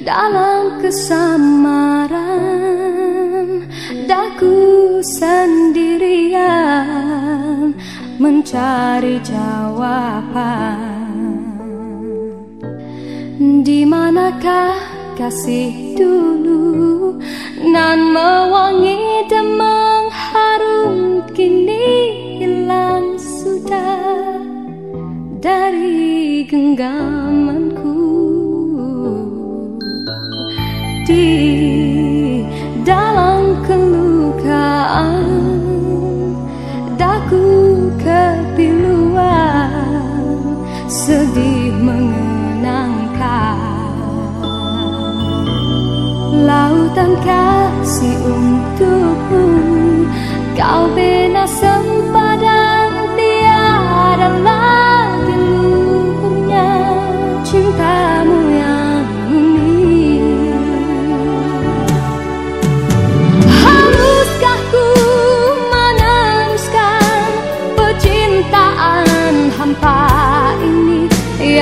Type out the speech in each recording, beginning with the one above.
dalam kesamaran. Daku sendirian mencari jawaban. Di manakah kasih dulu? Nan mewangi dan mengharum kini hilang sudah. Dari genggamanku Dalam kelukaan. Daku kepiluan Sedih mengenangkan. Lautan kasih untukmu Kau bina sempadan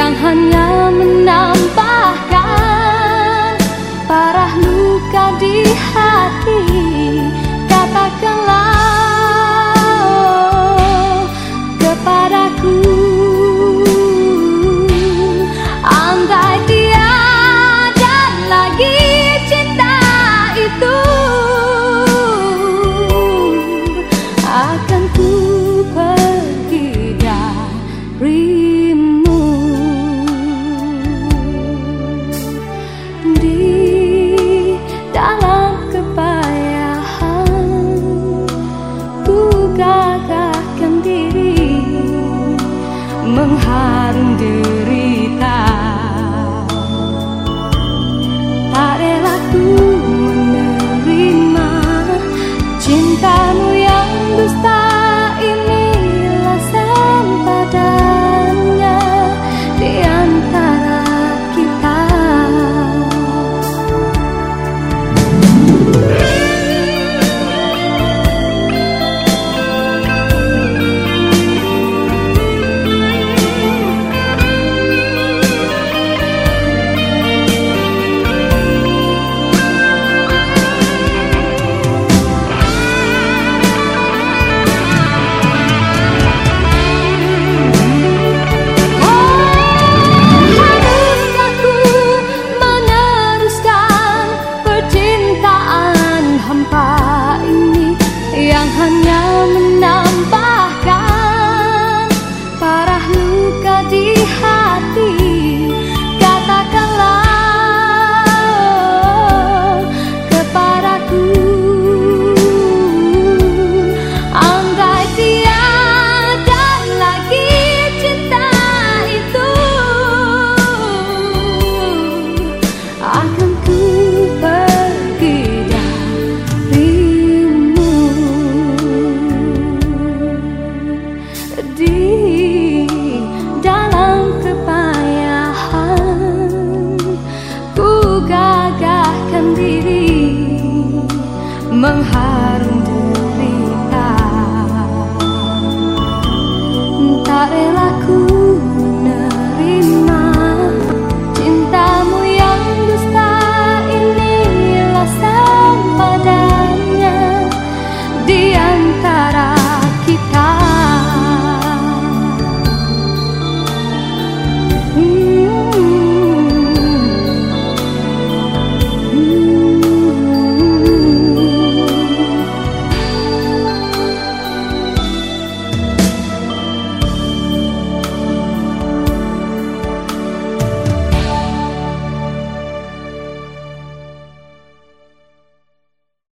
yang hanya Mengharum derita mengharum